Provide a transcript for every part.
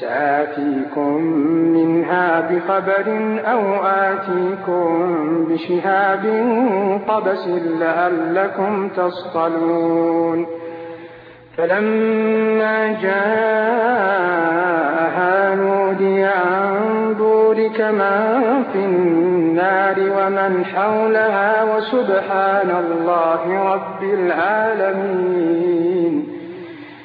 سآتيكم منها بخبر أو آتيكم بشهاب قبس لعلكم تصطلون. فلما جاءها نودي عن بورك من في النار ومن حولها وسبحان الله رب العالمين.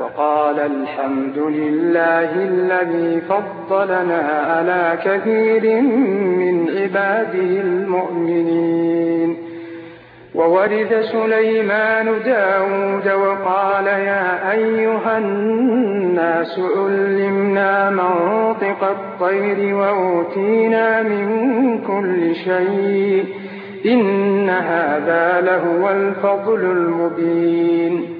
وقال الحمد لله الذي فضلنا على كثير من عباده المؤمنين. وورث سليمان داود وقال يا أيها الناس علمنا منطق الطير وأوتينا من كل شيء إن هذا لهو الفضل المبين.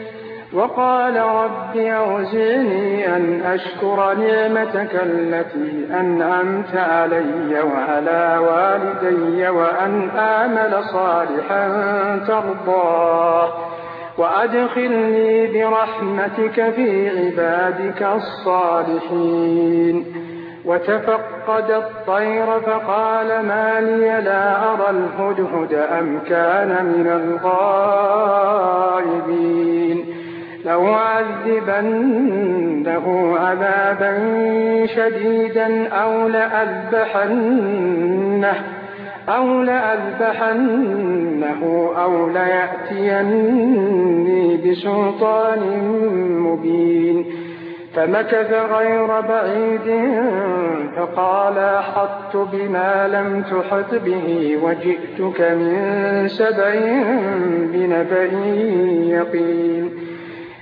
وقال رب أوزعني أن أشكر نعمتك التي أنعمت علي وعلى والدي وأن آمل صالحا ترضاه وأدخلني برحمتك في عبادك الصالحين. وتفقد الطير فقال ما لي لا أرى الهدهد أم كان من الغائبين. لأعذبنه عذابا شديدا أو لأذبحنه أو لأذبحنه أو ليأتيني بسلطان مبين فمكث غير بعيد فقال أحطت بما لم تحط به وجئتك من سبع بنبأ يقين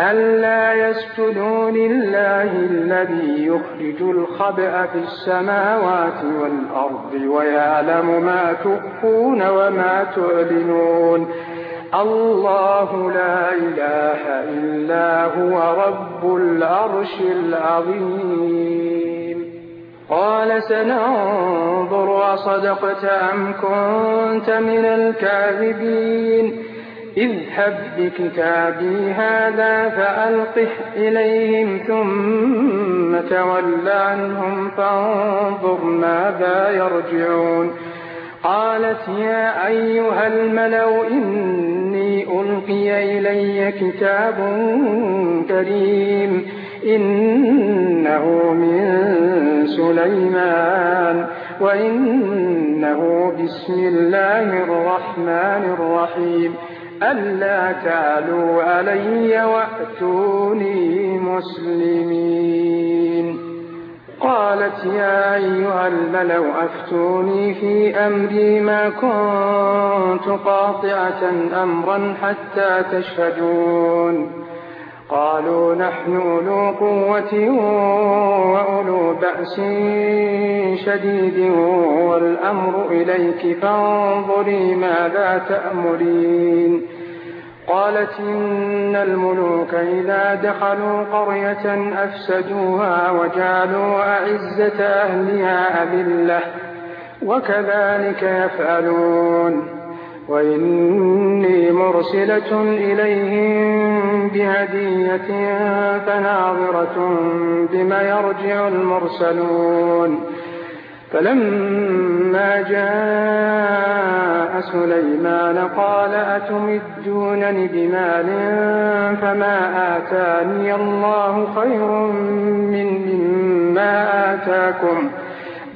ألا يسجدوا لله الذي يخرج الخبأ في السماوات والأرض ويعلم ما تخفون وما تعلنون. الله لا إله إلا هو رب العرش العظيم. قال سننظر أصدقت أم كنت من الكاذبين. اذهب بكتابي هذا فألقه إليهم ثم تول عنهم فانظر ماذا يرجعون. قالت يا أيها الملو إني ألقي إلي كتاب كريم إنه من سليمان وإنه بسم الله الرحمن الرحيم. ألا تعلوا علي وأتوني مسلمين. قالت يا أيها الملو أفتوني في أمري ما كنت قاطعة أمرا حتى تشهدون. قالوا نحن أولو قوة وأولو بأس شديد والأمر إليك فانظري ماذا تأمرين قالت إن الملوك إذا دخلوا قرية أفسدوها وجعلوا أعزة أهلها أذلة وكذلك يفعلون وإني مرسلة إليهم بهدية فناظرة بما يرجع المرسلون. فلما جاء سليمان قال أتمدونني بمال فما آتاني الله خير من مما آتاكم؟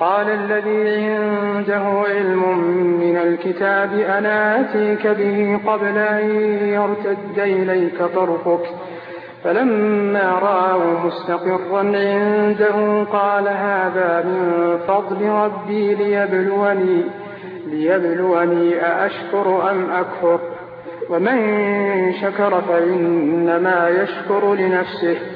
قال الذي عنده علم من الكتاب أنا آتيك به قبل أن يرتد إليك طرفك. فلما رآه مستقرا عنده قال هذا من فضل ربي ليبلوني ليبلوني أأشكر أم أكفر؟ ومن شكر فإنما يشكر لنفسه.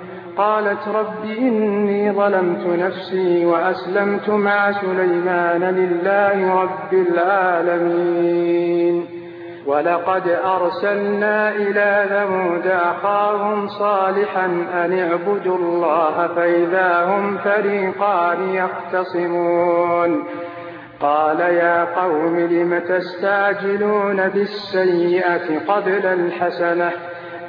قالت رب إني ظلمت نفسي وأسلمت مع سليمان لله رب العالمين. ولقد أرسلنا إلى ثمود أخاهم صالحا أن اعبدوا الله فإذا هم فريقان يختصمون. قال يا قوم لم تستعجلون بالسيئة قبل الحسنة؟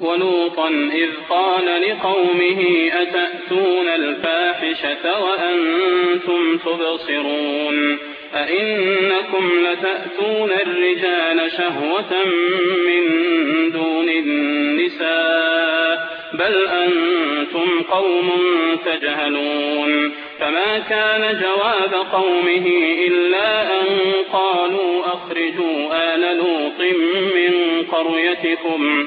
ولوطا إذ قال لقومه أتأتون الفاحشة وأنتم تبصرون أئنكم لتأتون الرجال شهوة من دون النساء بل أنتم قوم تجهلون فما كان جواب قومه إلا أن قالوا أخرجوا آل لوط من قريتكم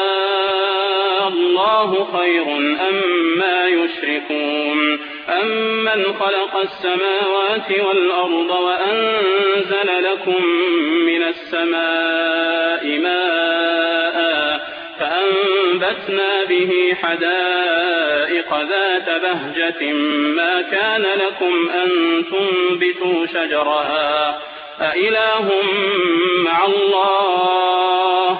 الله خير أما ما يشركون أمن خلق السماوات والأرض وأنزل لكم من السماء ماء فأنبتنا به حدائق ذات بهجة ما كان لكم أن تنبتوا شجرها أإله مع الله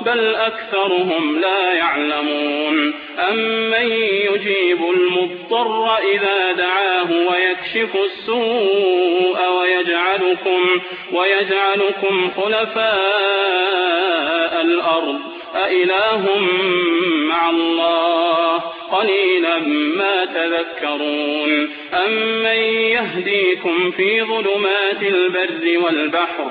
بل أكثرهم لا يعلمون. أمن يجيب المضطر إذا دعاه ويكشف السوء ويجعلكم, ويجعلكم خلفاء الأرض؟ أإله مع الله. قليلا ما تذكرون. أمن يهديكم في ظلمات البر والبحر؟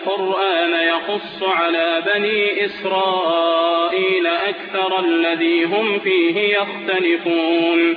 القرآن يقص على بني إسرائيل أكثر الذي هم فيه يختلفون.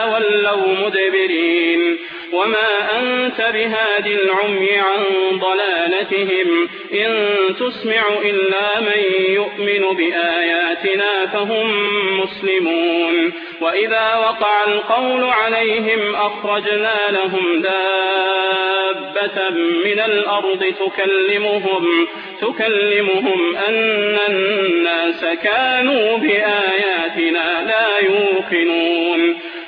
ولوا مدبرين. وما أنت بهاد العمي عن ضلالتهم. إن تسمع إلا من يؤمن بآياتنا فهم مسلمون. وإذا وقع القول عليهم أخرجنا لهم دابة من الأرض تكلمهم. تكلمهم أن الناس كانوا بآياتنا لا يوقنون.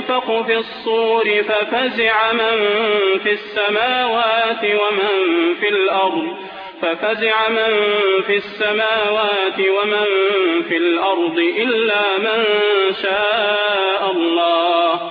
ينفق في الصور ففزع من في السماوات ومن في الأرض ففزع من في السماوات ومن في الأرض إلا من شاء الله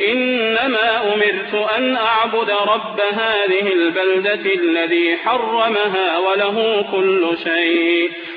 إنما أمرت أن أعبد رب هذه البلدة الذي حرمها وله كل شيء.